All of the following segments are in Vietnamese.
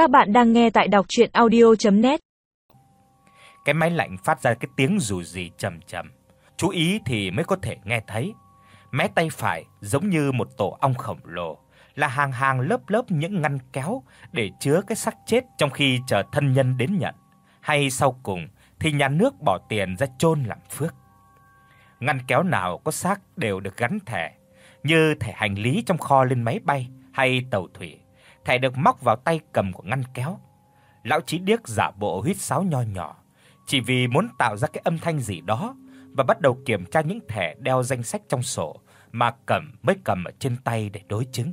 Các bạn đang nghe tại đọc audio net Cái máy lạnh phát ra cái tiếng rù rì trầm trầm. Chú ý thì mới có thể nghe thấy. Mé tay phải giống như một tổ ong khổng lồ, là hàng hàng lớp lớp những ngăn kéo để chứa cái xác chết trong khi chờ thân nhân đến nhận, hay sau cùng thì nhà nước bỏ tiền ra chôn làm phước. Ngăn kéo nào có xác đều được gắn thẻ, như thẻ hành lý trong kho lên máy bay hay tàu thủy thẻ được móc vào tay cầm của ngăn kéo. Lão Chí Điếc giả bộ huýt sáo nho nhỏ, chỉ vì muốn tạo ra cái âm thanh gì đó và bắt đầu kiểm tra những thẻ đeo danh sách trong sổ mà Cẩm mới cầm ở trên tay để đối chứng.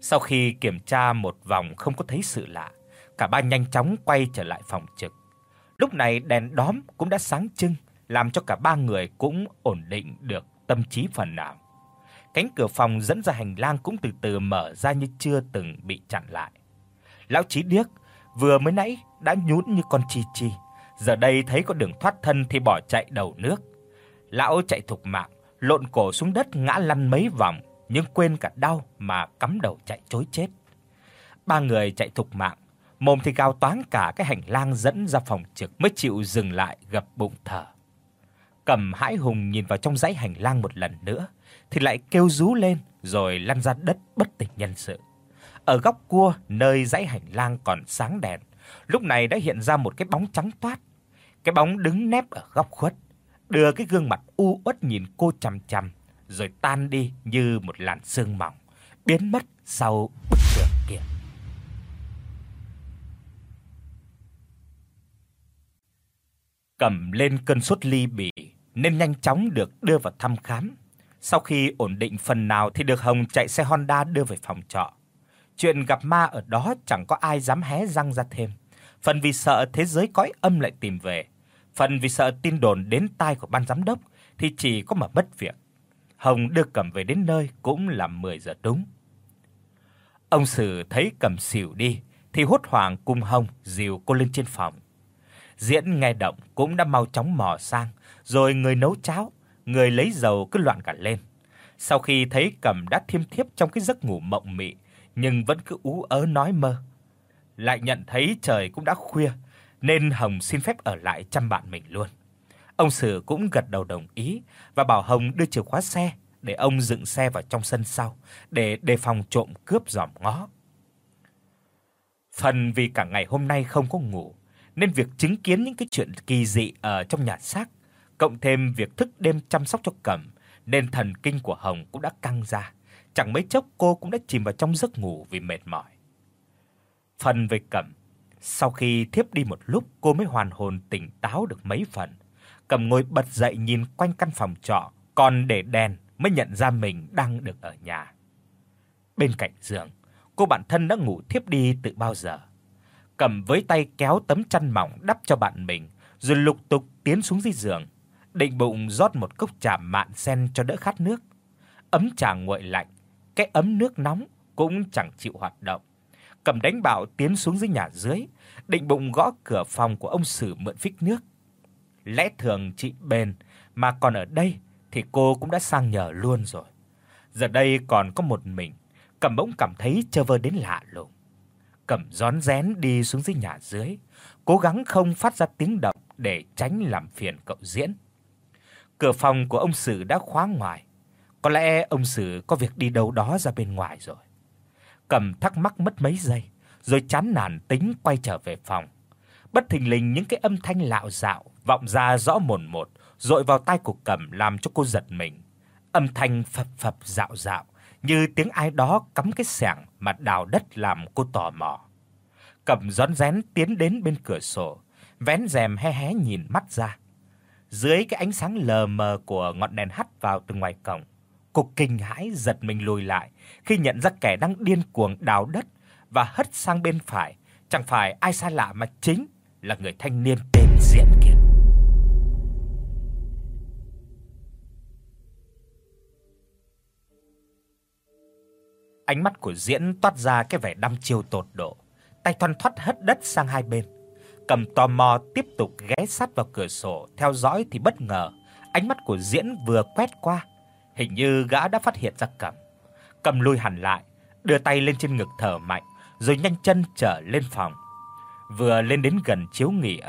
Sau khi kiểm tra một vòng không có thấy sự lạ, cả ba nhanh chóng quay trở lại phòng trực. Lúc này đèn đóm cũng đã sáng trưng, làm cho cả ba người cũng ổn định được tâm trí phần nào. Cánh cửa phòng dẫn ra hành lang cũng từ từ mở ra như chưa từng bị chặn lại. Lão Chí điếc vừa mới nãy đã nhún như con chi chi, giờ đây thấy có đường thoát thân thì bỏ chạy đầu nước. Lão chạy thục mạng, lộn cổ xuống đất ngã lăn mấy vòng, nhưng quên cả đau mà cắm đầu chạy trối chết. Ba người chạy thục mạng, mồm thì gào toáng cả cái hành lang dẫn ra phòng trực mới chịu dừng lại gập bụng thở. Cầm hãi hùng nhìn vào trong dãy hành lang một lần nữa thì lại kêu rú lên rồi lăn ra đất bất tỉnh nhân sự. Ở góc cua nơi dãy hành lang còn sáng đèn, lúc này đã hiện ra một cái bóng trắng toát. Cái bóng đứng nép ở góc khuất, đưa cái gương mặt u uất nhìn cô chằm chằm rồi tan đi như một làn sương mỏng, biến mất sau bức tường kia. Cầm lên cơn sốt ly bì nên nhanh chóng được đưa vào thăm khám. Sau khi ổn định phần nào thì được Hồng chạy xe Honda đưa về phòng trọ. Chuyện gặp ma ở đó chẳng có ai dám hé răng ra thêm, phần vì sợ thế giới cõi âm lại tìm về, phần vì sợ tin đồn đến tai của ban giám đốc thì chỉ có mà mất việc. Hồng đưa Cẩm về đến nơi cũng là 10 giờ đúng. Ông Sử thấy Cẩm xỉu đi thì hốt hoảng cùng Hồng dìu cô lên trên phòng. Diễn nghe động cũng đã mau chóng mò sang, rồi người nấu cháo, người lấy dầu cứ loạn cả lên. Sau khi thấy Cẩm đã thiêm thiếp trong cái giấc ngủ mộng mị, nhưng vẫn cứ ú ớ nói mơ. Lại nhận thấy trời cũng đã khuya, nên Hồng xin phép ở lại chăm bạn mình luôn. Ông Sử cũng gật đầu đồng ý và bảo Hồng đưa chìa khóa xe để ông dựng xe vào trong sân sau để đề phòng trộm cướp dòm ngó. Phần vì cả ngày hôm nay không có ngủ, nên việc chứng kiến những cái chuyện kỳ dị ở trong nhà xác, cộng thêm việc thức đêm chăm sóc cho Cẩm, nên thần kinh của Hồng cũng đã căng ra. Chẳng mấy chốc cô cũng đã chìm vào trong giấc ngủ vì mệt mỏi. Phần về Cẩm, sau khi thiếp đi một lúc cô mới hoàn hồn tỉnh táo được mấy phần. Cẩm ngồi bật dậy nhìn quanh căn phòng trọ, còn để đèn mới nhận ra mình đang được ở nhà. Bên cạnh giường, cô bạn thân đã ngủ thiếp đi từ bao giờ cầm với tay kéo tấm chăn mỏng đắp cho bạn mình, rồi lục tục tiến xuống dưới giường, định bụng rót một cốc trà mạn sen cho đỡ khát nước. Ấm trà nguội lạnh, cái ấm nước nóng cũng chẳng chịu hoạt động. Cầm đánh bạo tiến xuống dưới nhà dưới, định bụng gõ cửa phòng của ông Sử mượn phích nước. Lẽ thường chị bền mà còn ở đây thì cô cũng đã sang nhờ luôn rồi. Giờ đây còn có một mình, Cầm bỗng cảm thấy chơ vơ đến lạ lùng cầm rón rén đi xuống dưới nhà dưới, cố gắng không phát ra tiếng động để tránh làm phiền cậu Diễn. Cửa phòng của ông Sử đã khóa ngoài, có lẽ ông Sử có việc đi đâu đó ra bên ngoài rồi. Cầm thắc mắc mất mấy giây, rồi chán nản tính quay trở về phòng. Bất thình lình những cái âm thanh lạo dạo vọng ra rõ mồn một, dội vào tai của Cầm làm cho cô giật mình. Âm thanh phập phập dạo dạo như tiếng ai đó cắm cái xẻng mà đào đất làm cô tò mò. Cẩm rón rén tiến đến bên cửa sổ, vén rèm hé hé nhìn mắt ra. Dưới cái ánh sáng lờ mờ của ngọn đèn hắt vào từ ngoài cổng, cô kinh hãi giật mình lùi lại khi nhận ra kẻ đang điên cuồng đào đất và hất sang bên phải, chẳng phải ai xa lạ mà chính là người thanh niên tên Diễn kia. Ánh mắt của Diễn toát ra cái vẻ đăm chiêu tột độ, tay thoăn thoắt hất đất sang hai bên. Cầm tò mò tiếp tục ghé sát vào cửa sổ theo dõi thì bất ngờ, ánh mắt của Diễn vừa quét qua, hình như gã đã phát hiện ra Cầm. Cầm lùi hẳn lại, đưa tay lên trên ngực thở mạnh, rồi nhanh chân trở lên phòng. Vừa lên đến gần chiếu nghỉ.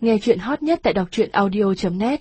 Nghe truyện hot nhất tại doctruyenaudio.net